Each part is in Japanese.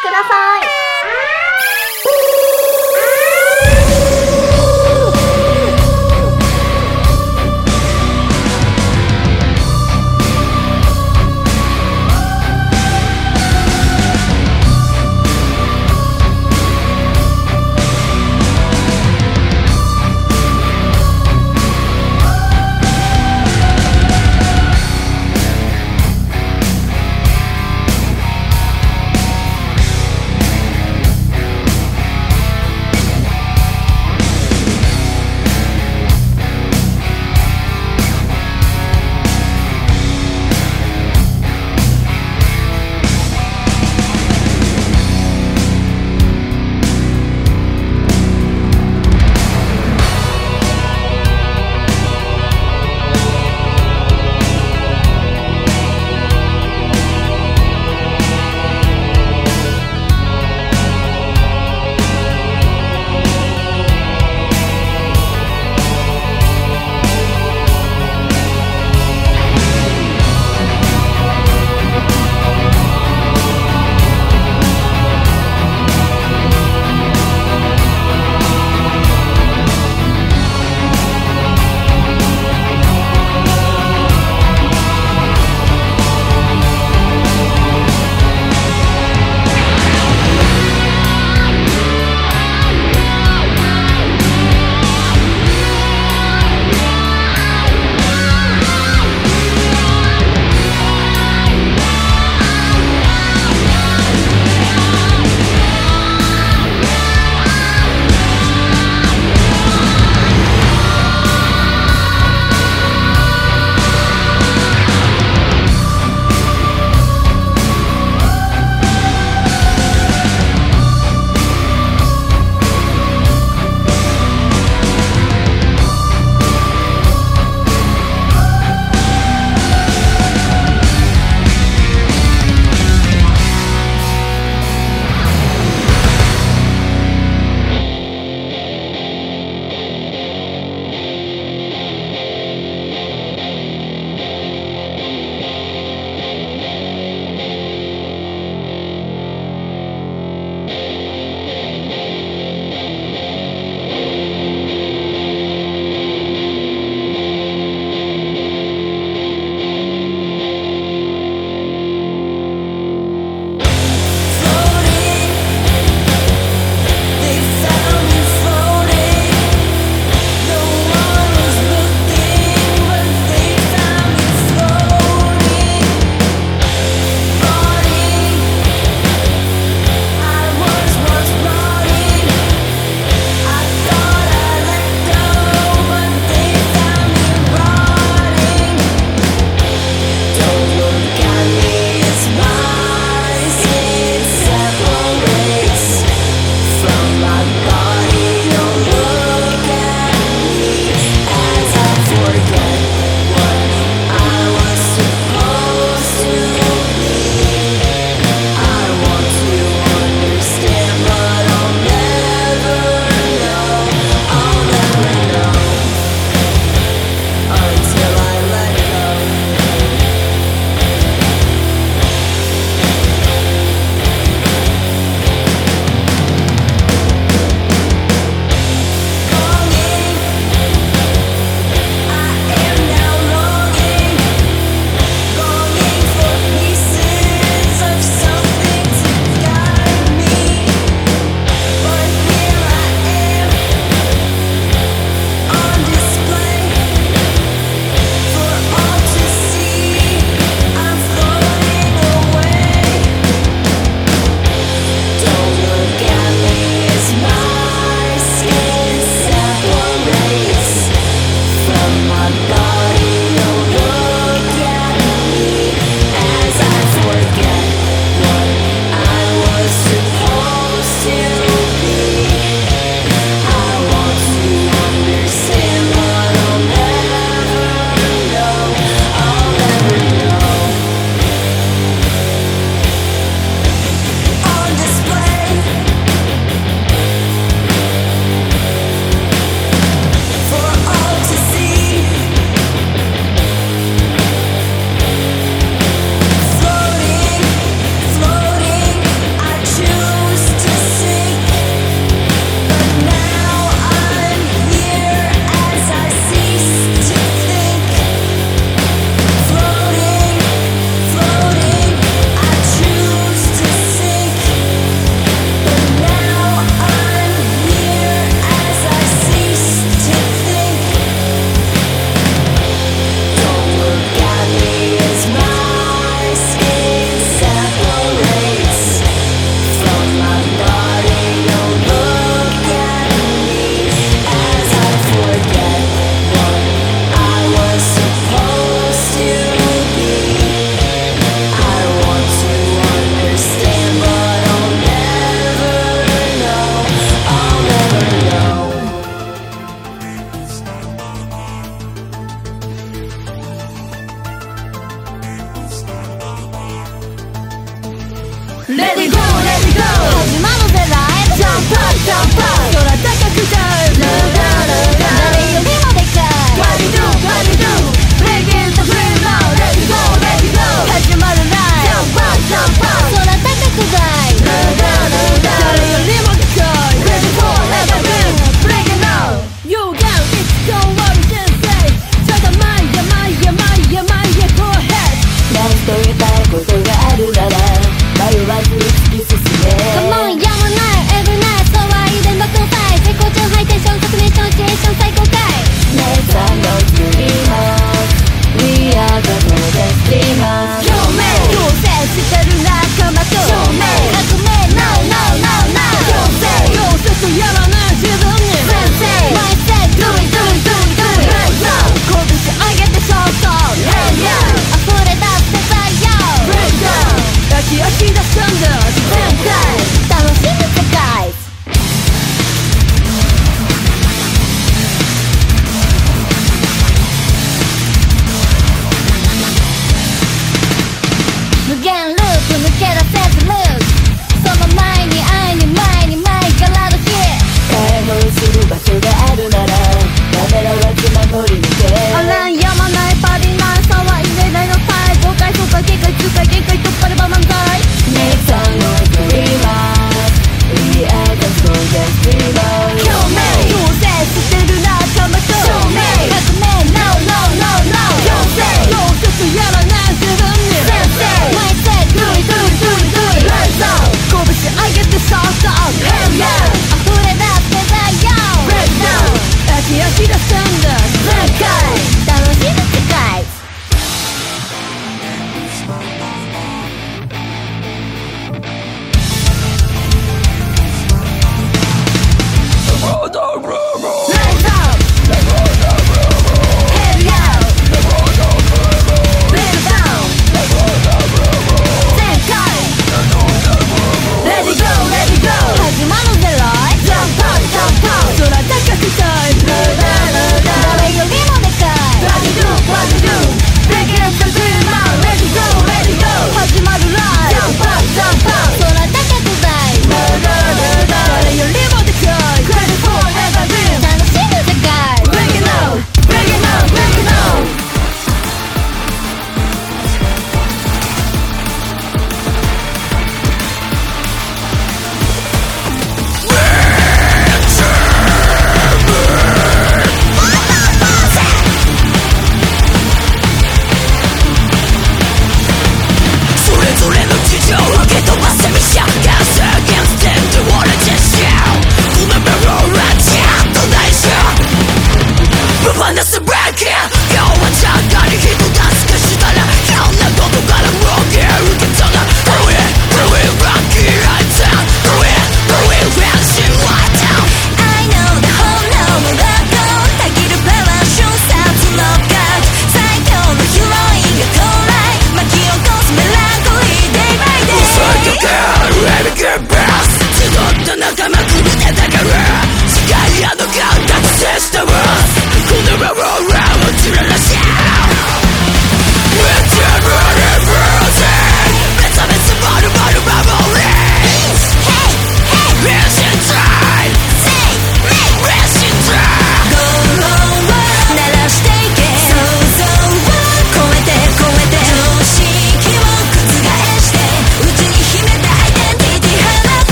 ください。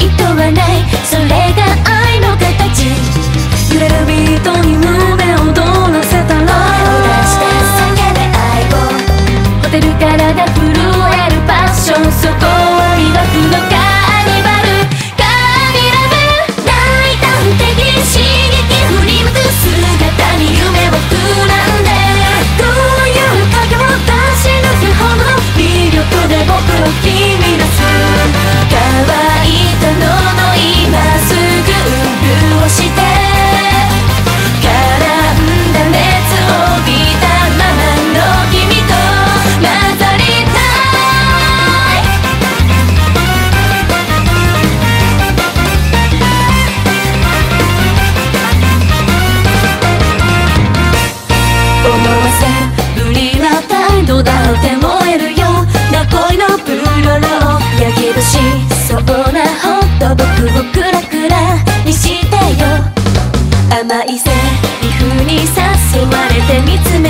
意図はないそれて見つめ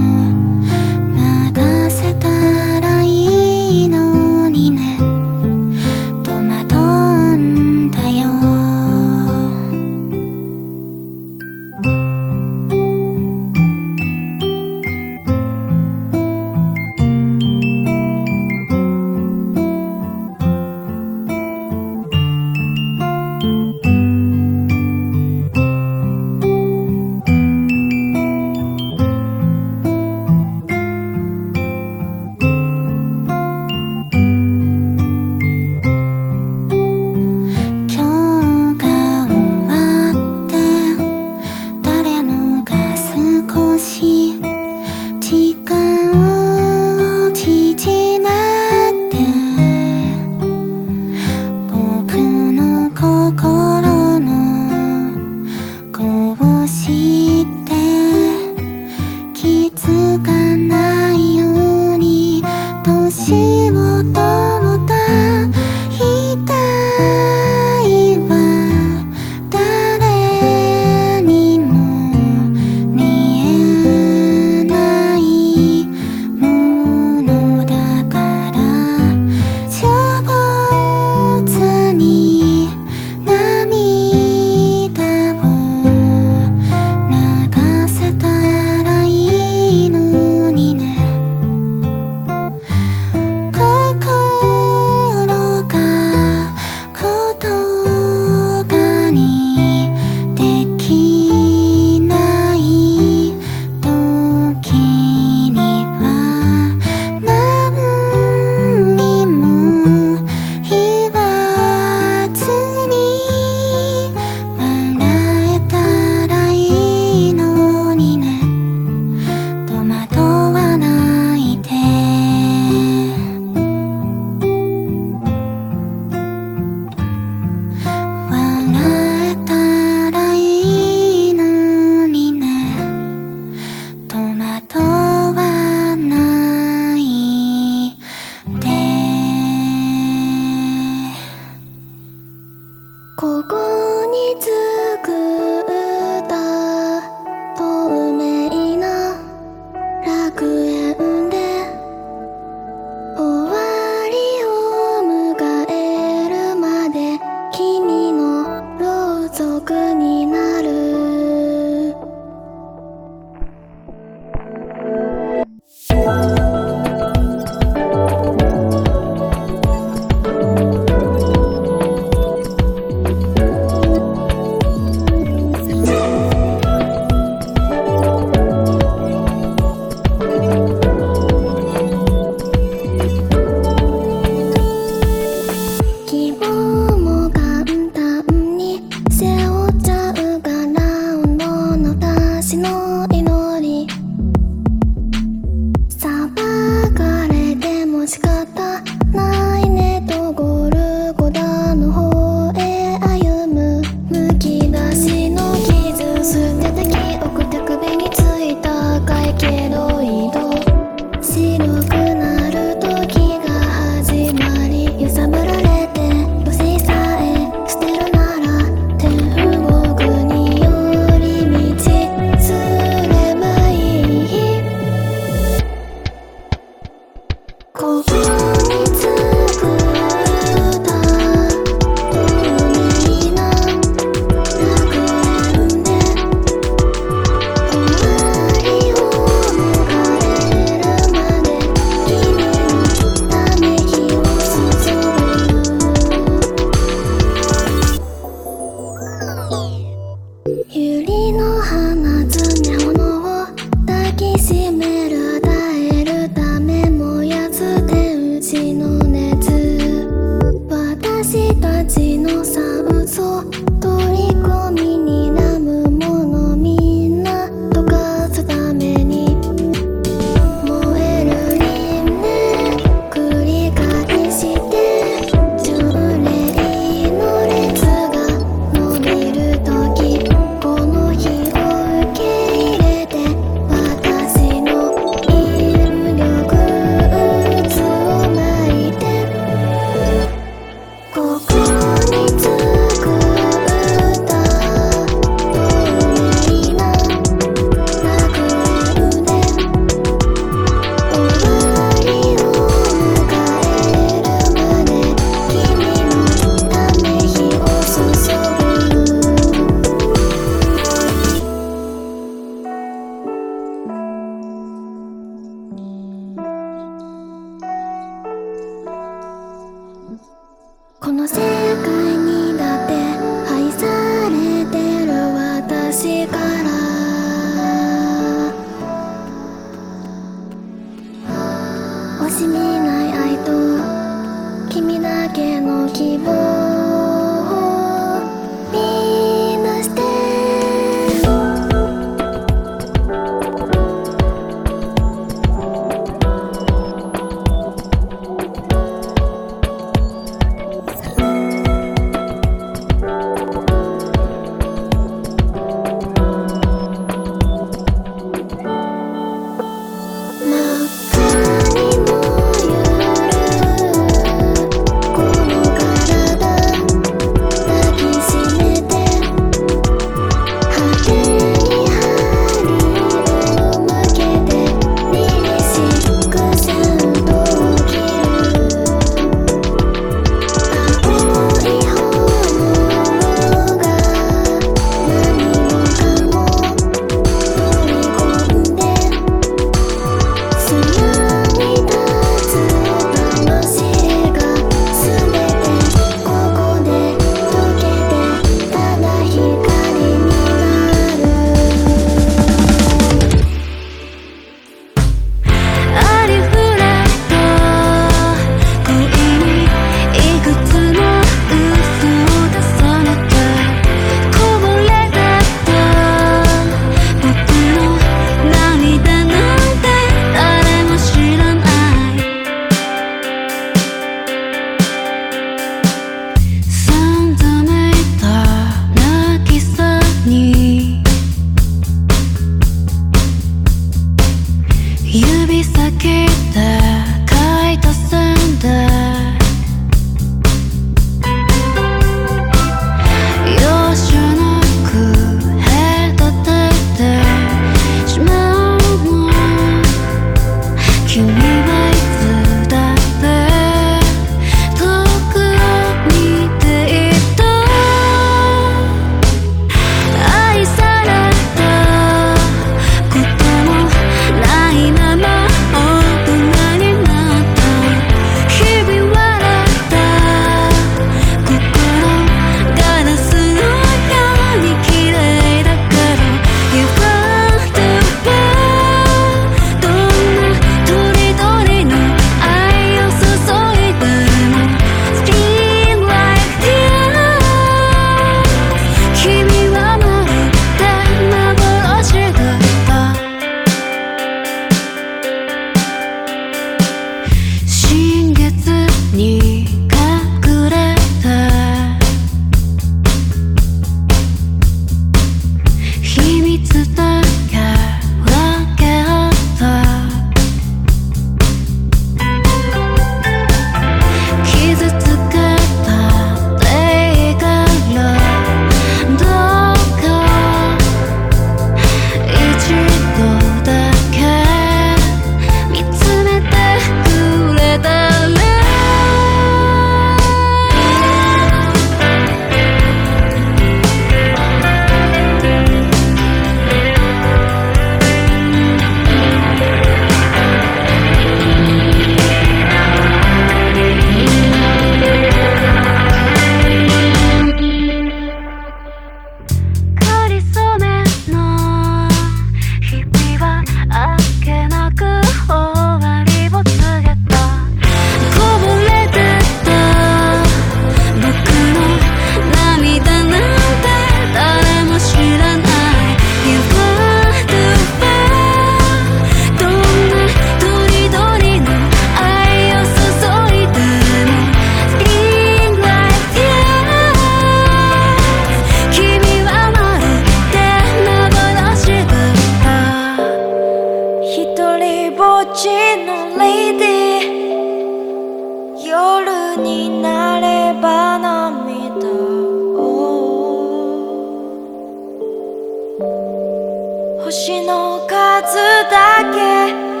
数だけ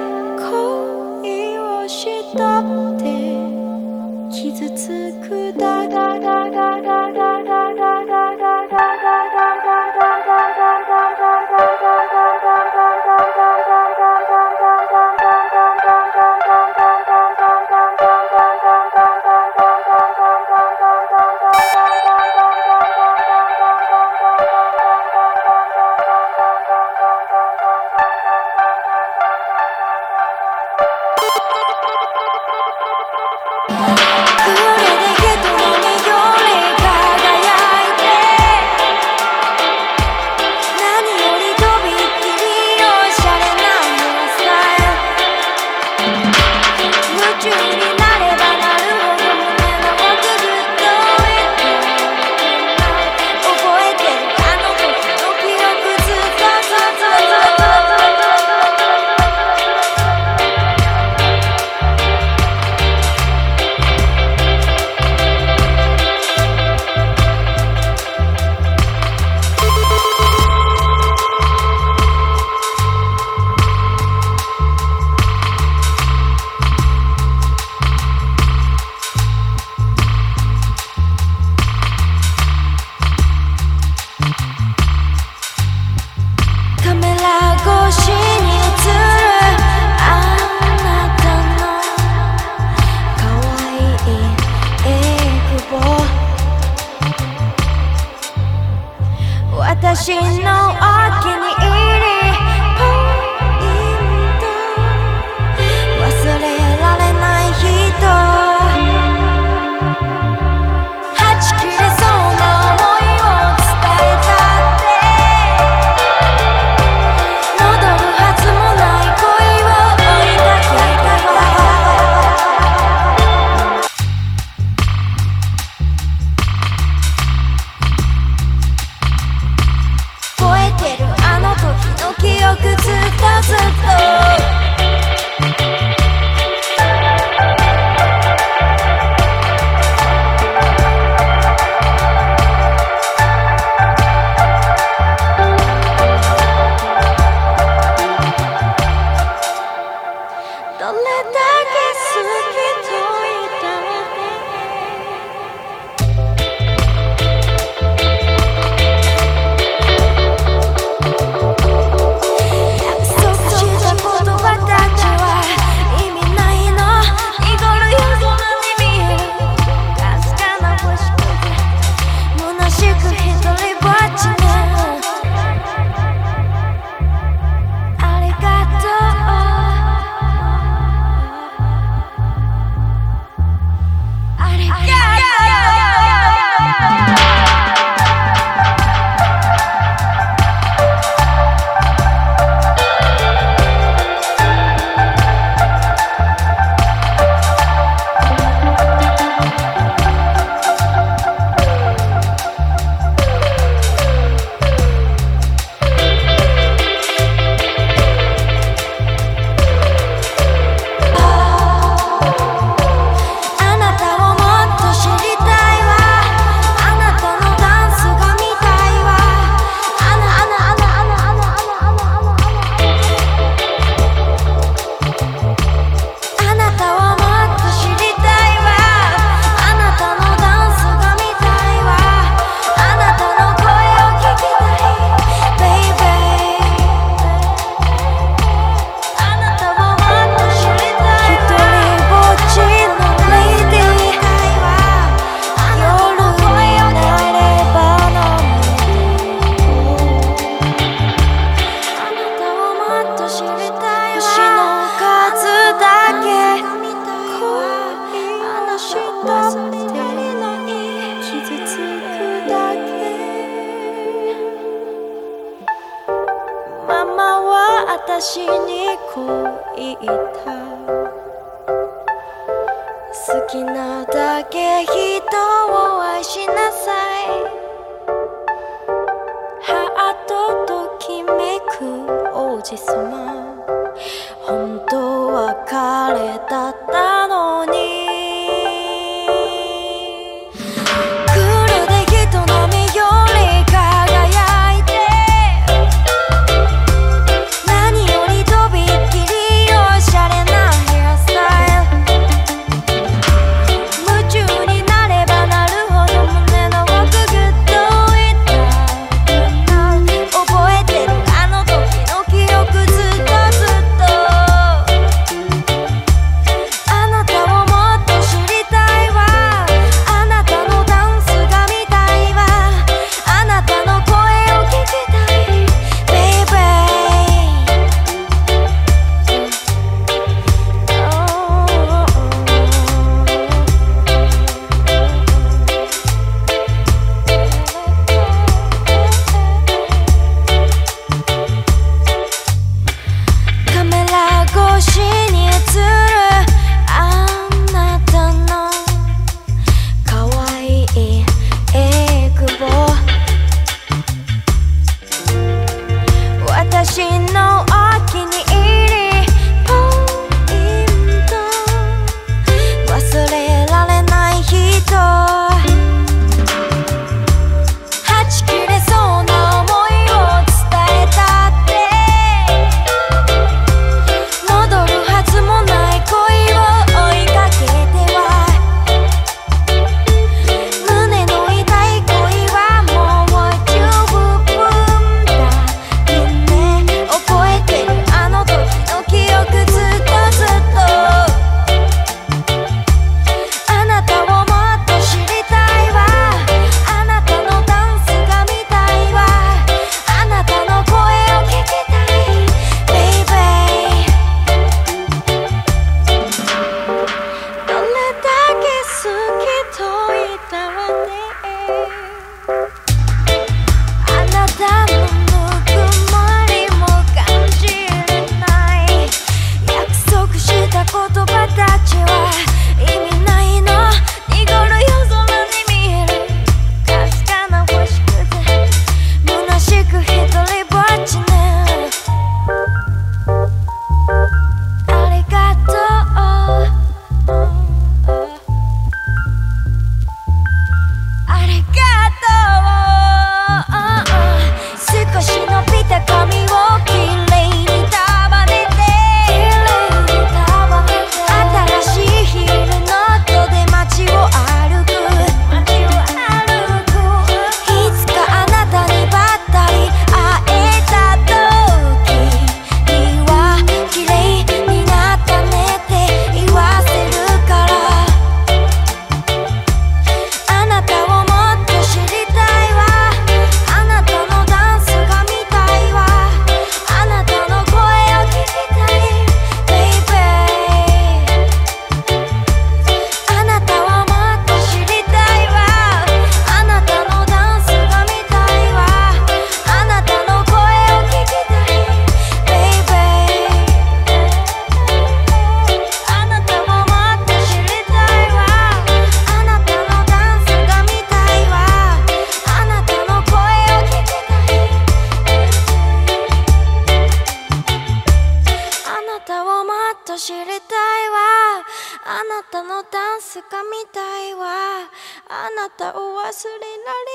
姿を忘れられ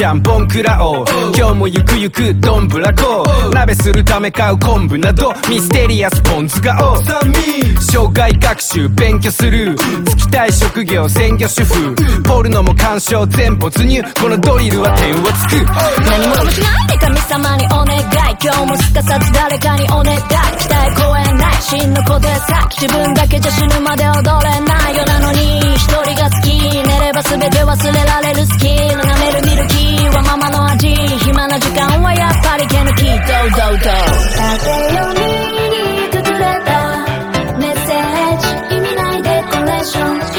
ちゃんボンクラ王今日もゆくゆくどんぶらこう。鍋するため買う昆布などミステリアスポン酢が王サミー障害学習勉強する。つきたい職業専業主婦。ポルノも鑑賞全没入。このドリルは点をつく。何もかしないで神様にお願い。今日もすかさず誰かにお願い。期待超えない真の小で先自分だけじゃ死ぬまで踊れないよなのに。一人が好き。寝れば全て忘れられるスキル舐めるミルキー。はママの味暇な時間はやっぱり手抜き。どうどうどう縦読みにくくれたメッセージ。意味ないデコレーション。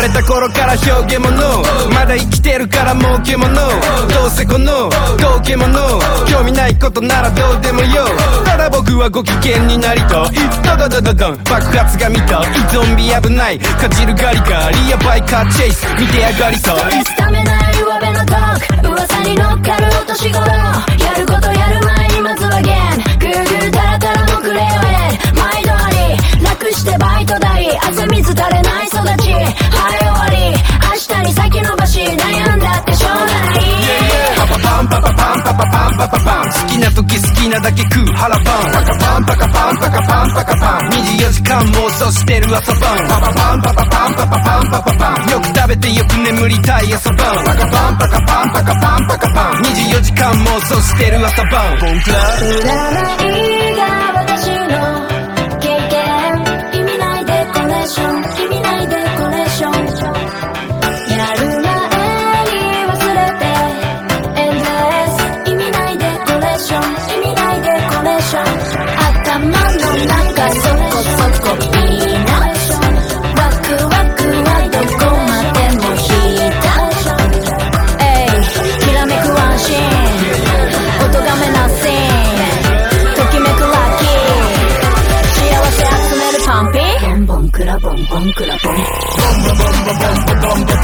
まれた頃から表現物まだ生きてるから儲け物どうせこの道家物興味ないことならどうでもよただ僕はご機嫌になりたいドドドドドン爆発が見たいゾンビ危ない。かじるガリガリ。やバイカーチェイス。見てやがりたいつかめない上辺のトーク。噂に乗っかるお年頃。やることやる前にまずはゲームグーグルタラタラのクレヨン毎度あり楽してバイト代汗水垂れない育ち。はい終わり。明日に先延ばし悩んだってしょうがない。パパパンパパパンパパパンパパパン。好きな時好きなだけ食う腹パン。パカパンパカパンパカパンパカパン。24時間妄想してる朝晩。パパパンパパパンパパパンパパパン。よく食べてよく眠りたい朝晩。パカパンパカパンパカパンパカパン。24時間妄想してる朝晩。ボンクラ占いがデ the bump, the dump, the